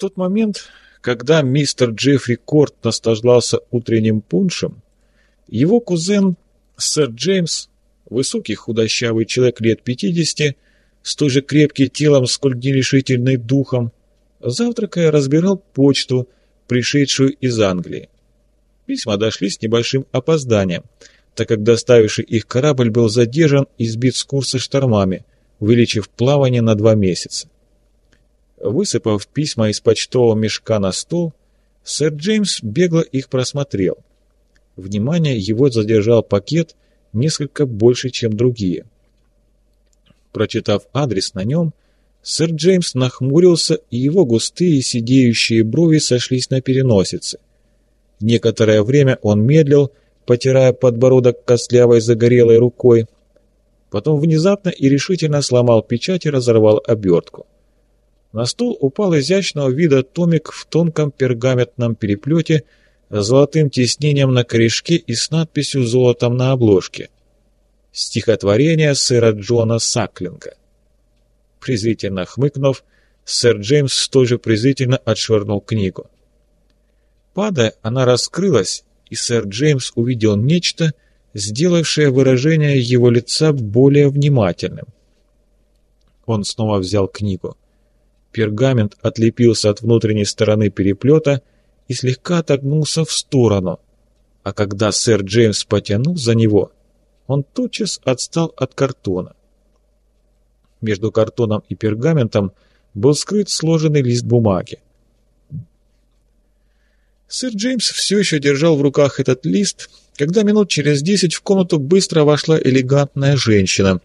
тот момент, когда мистер Джеффри Корт наслаждался утренним пуншем, его кузен сэр Джеймс, высокий худощавый человек лет пятидесяти, с той же крепким телом, сколь нерешительный духом, завтракая разбирал почту, пришедшую из Англии. Письма дошли с небольшим опозданием, так как доставивший их корабль был задержан и сбит с курса штормами, увеличив плавание на два месяца. Высыпав письма из почтового мешка на стол, сэр Джеймс бегло их просмотрел. Внимание его задержал пакет несколько больше, чем другие. Прочитав адрес на нем, сэр Джеймс нахмурился, и его густые сидеющие брови сошлись на переносице. Некоторое время он медлил, потирая подбородок костлявой загорелой рукой, потом внезапно и решительно сломал печать и разорвал обертку. На стол упал изящного вида томик в тонком пергаментном переплете с золотым тиснением на корешке и с надписью золотом на обложке. Стихотворение сэра Джона Саклинга. Презрительно хмыкнув, сэр Джеймс столь же презрительно отшвырнул книгу. Падая, она раскрылась, и сэр Джеймс увидел нечто, сделавшее выражение его лица более внимательным. Он снова взял книгу. Пергамент отлепился от внутренней стороны переплета и слегка отогнулся в сторону, а когда сэр Джеймс потянул за него, он тотчас отстал от картона. Между картоном и пергаментом был скрыт сложенный лист бумаги. Сэр Джеймс все еще держал в руках этот лист, когда минут через десять в комнату быстро вошла элегантная женщина,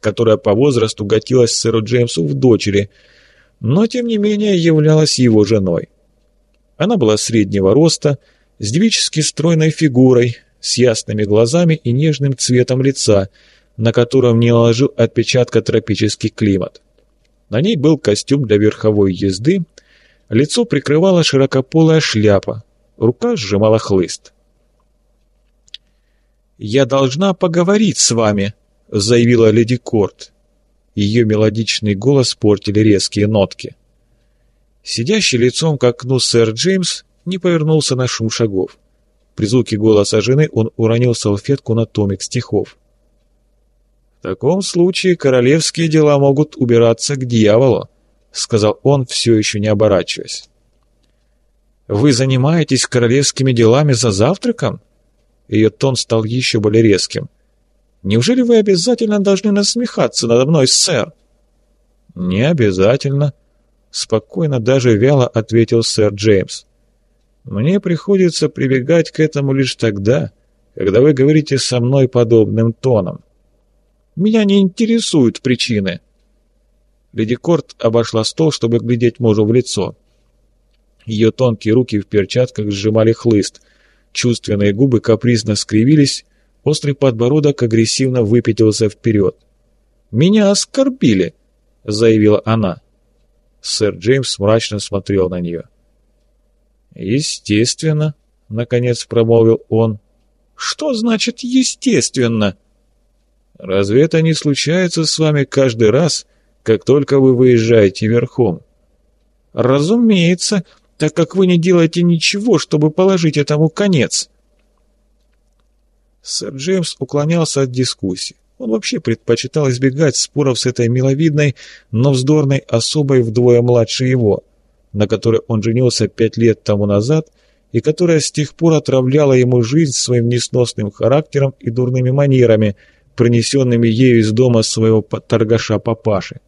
которая по возрасту гатилась сэру Джеймсу в дочери – но тем не менее являлась его женой. Она была среднего роста, с девически стройной фигурой, с ясными глазами и нежным цветом лица, на котором не наложил отпечатка тропический климат. На ней был костюм для верховой езды, лицо прикрывала широкополая шляпа, рука сжимала хлыст. «Я должна поговорить с вами», — заявила леди Корт. Ее мелодичный голос портили резкие нотки. Сидящий лицом к окну сэр Джеймс не повернулся на шум шагов. При звуке голоса жены он уронил салфетку на томик стихов. «В таком случае королевские дела могут убираться к дьяволу», — сказал он, все еще не оборачиваясь. «Вы занимаетесь королевскими делами за завтраком?» Ее тон стал еще более резким. Неужели вы обязательно должны насмехаться надо мной, сэр?» «Не обязательно», — спокойно, даже вяло ответил сэр Джеймс. «Мне приходится прибегать к этому лишь тогда, когда вы говорите со мной подобным тоном. Меня не интересуют причины». Леди Корт обошла стол, чтобы глядеть мужу в лицо. Ее тонкие руки в перчатках сжимали хлыст, чувственные губы капризно скривились, Острый подбородок агрессивно выпятился вперед. «Меня оскорбили!» — заявила она. Сэр Джеймс мрачно смотрел на нее. «Естественно», — наконец промолвил он. «Что значит «естественно»?» «Разве это не случается с вами каждый раз, как только вы выезжаете верхом?» «Разумеется, так как вы не делаете ничего, чтобы положить этому конец». Сэр Джеймс уклонялся от дискуссий. Он вообще предпочитал избегать споров с этой миловидной, но вздорной особой вдвое младше его, на которой он женился пять лет тому назад и которая с тех пор отравляла ему жизнь своим несносным характером и дурными манерами, принесенными ею из дома своего торгаша-папаши.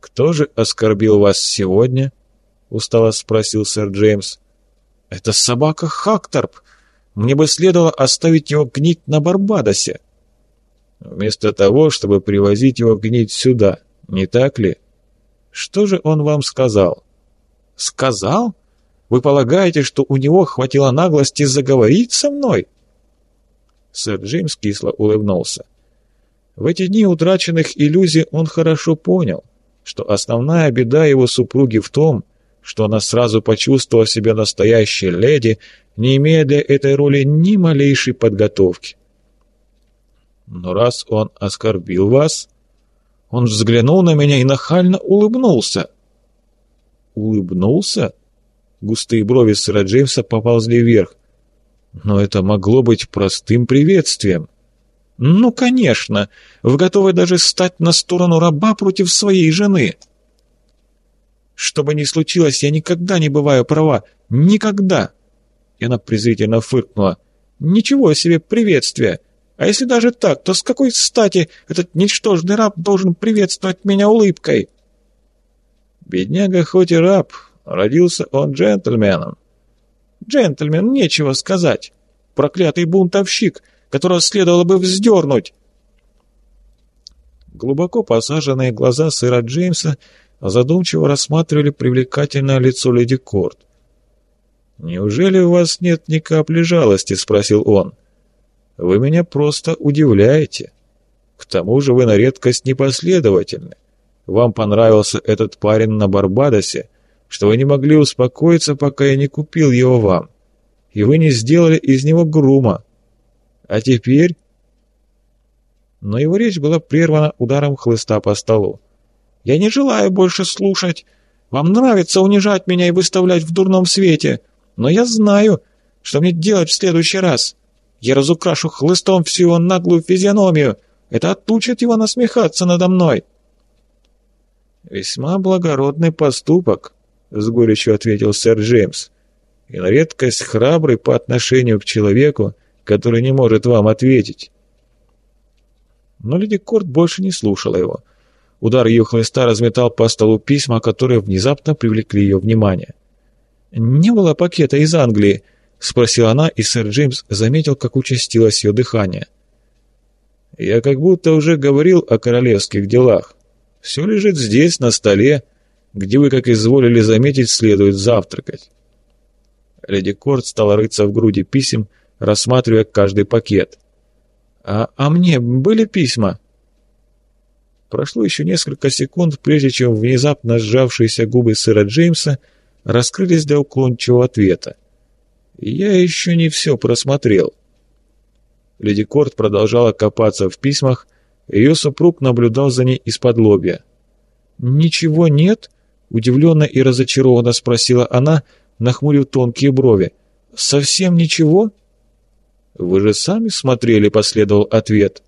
«Кто же оскорбил вас сегодня?» — устало спросил сэр Джеймс. «Это собака Хакторп», мне бы следовало оставить его гнить на Барбадосе. Вместо того, чтобы привозить его гнить сюда, не так ли? Что же он вам сказал? Сказал? Вы полагаете, что у него хватило наглости заговорить со мной? Сэр Джеймс кисло улыбнулся. В эти дни утраченных иллюзий он хорошо понял, что основная беда его супруги в том, что она сразу почувствовала себя настоящей леди, не имея для этой роли ни малейшей подготовки. Но раз он оскорбил вас, он взглянул на меня и нахально улыбнулся. улыбнулся? Густые брови сэра Джеймса поползли вверх. Но это могло быть простым приветствием. «Ну, конечно! Вы готовы даже стать на сторону раба против своей жены!» «Что бы ни случилось, я никогда не бываю права! Никогда!» И она презрительно фыркнула. «Ничего себе приветствие! А если даже так, то с какой стати этот ничтожный раб должен приветствовать меня улыбкой?» «Бедняга хоть и раб, родился он джентльменом». «Джентльмен, нечего сказать. Проклятый бунтовщик, которого следовало бы вздернуть». Глубоко посаженные глаза сэра Джеймса задумчиво рассматривали привлекательное лицо леди Корт. «Неужели у вас нет ни капли жалости?» — спросил он. «Вы меня просто удивляете. К тому же вы на редкость непоследовательны. Вам понравился этот парень на Барбадосе, что вы не могли успокоиться, пока я не купил его вам, и вы не сделали из него грума. А теперь...» Но его речь была прервана ударом хлыста по столу. «Я не желаю больше слушать. Вам нравится унижать меня и выставлять в дурном свете, но я знаю, что мне делать в следующий раз. Я разукрашу хлыстом всю его наглую физиономию. Это отучит его насмехаться надо мной». «Весьма благородный поступок», — с горечью ответил сэр Джеймс. «И на редкость храбрый по отношению к человеку, который не может вам ответить». Но леди Корт больше не слушала его. Удар ее хлыста разметал по столу письма, которые внезапно привлекли ее внимание. «Не было пакета из Англии?» — спросила она, и сэр Джеймс заметил, как участилось ее дыхание. «Я как будто уже говорил о королевских делах. Все лежит здесь, на столе, где вы, как изволили заметить, следует завтракать». Леди Корт стала рыться в груди писем, рассматривая каждый пакет. «А, а мне были письма?» Прошло еще несколько секунд, прежде чем внезапно сжавшиеся губы сэра Джеймса раскрылись для уклончивого ответа. «Я еще не все просмотрел». Леди Корт продолжала копаться в письмах, ее супруг наблюдал за ней из-под лобья. «Ничего нет?» — удивленно и разочарованно спросила она, нахмурив тонкие брови. «Совсем ничего?» «Вы же сами смотрели», — последовал ответ.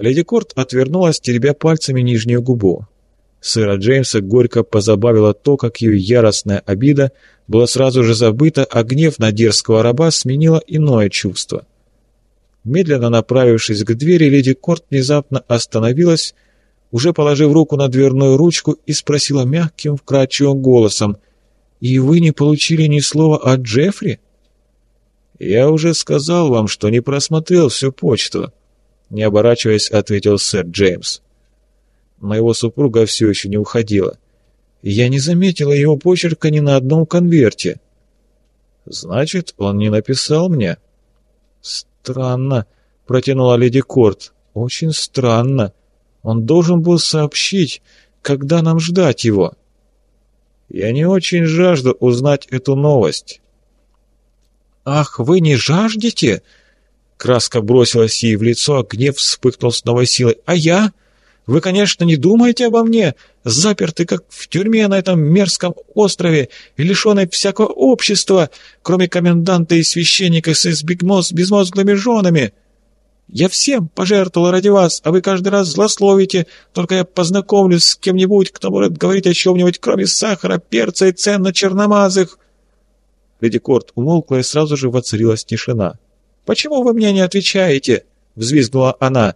Леди Корт отвернулась, теребя пальцами нижнюю губу. Сэра Джеймса горько позабавило то, как ее яростная обида была сразу же забыта, а гнев на дерзкого раба сменила иное чувство. Медленно направившись к двери, леди Корт внезапно остановилась, уже положив руку на дверную ручку и спросила мягким, вкрадчивым голосом, «И вы не получили ни слова от Джеффри?» «Я уже сказал вам, что не просмотрел всю почту», — не оборачиваясь, ответил сэр Джеймс. Моего супруга все еще не уходила. Я не заметила его почерка ни на одном конверте. Значит, он не написал мне? Странно, протянула леди Корт. Очень странно. Он должен был сообщить, когда нам ждать его. Я не очень жажду узнать эту новость. Ах, вы не жаждете? Краска бросилась ей в лицо, а гнев вспыхнул с новой силой. А я? Вы, конечно, не думаете обо мне, заперты как в тюрьме на этом мерзком острове и лишенной всякого общества, кроме коменданта и священника с безмозглыми женами. Я всем пожертвовал ради вас, а вы каждый раз злословите, только я познакомлюсь с кем-нибудь, кто может говорить о чем-нибудь, кроме сахара, перца и цен на черномазых». Леди Корт умолкла, и сразу же воцарилась тишина. «Почему вы мне не отвечаете?» — взвизгнула она.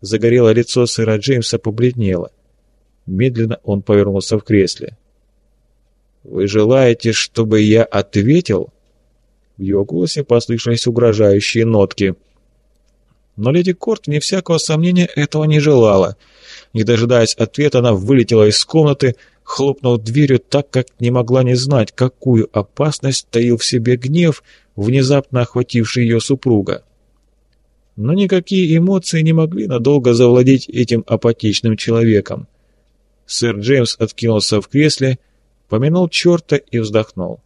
Загорелое лицо сэра Джеймса побледнело. Медленно он повернулся в кресле. «Вы желаете, чтобы я ответил?» В его голосе послышались угрожающие нотки. Но леди Корт, вне всякого сомнения, этого не желала. Не дожидаясь ответа, она вылетела из комнаты, хлопнув дверью так, как не могла не знать, какую опасность таил в себе гнев, внезапно охвативший ее супруга. Но никакие эмоции не могли надолго завладеть этим апатичным человеком. Сэр Джеймс откинулся в кресле, помянул черта и вздохнул.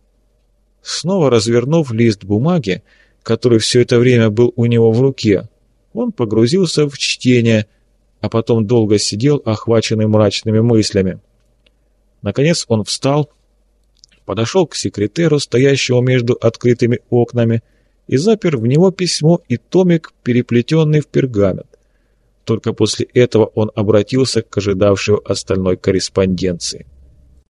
Снова развернув лист бумаги, который все это время был у него в руке, он погрузился в чтение, а потом долго сидел, охваченный мрачными мыслями. Наконец он встал, подошел к секретеру, стоящему между открытыми окнами, и запер в него письмо и томик, переплетенный в пергамент. Только после этого он обратился к ожидавшему остальной корреспонденции.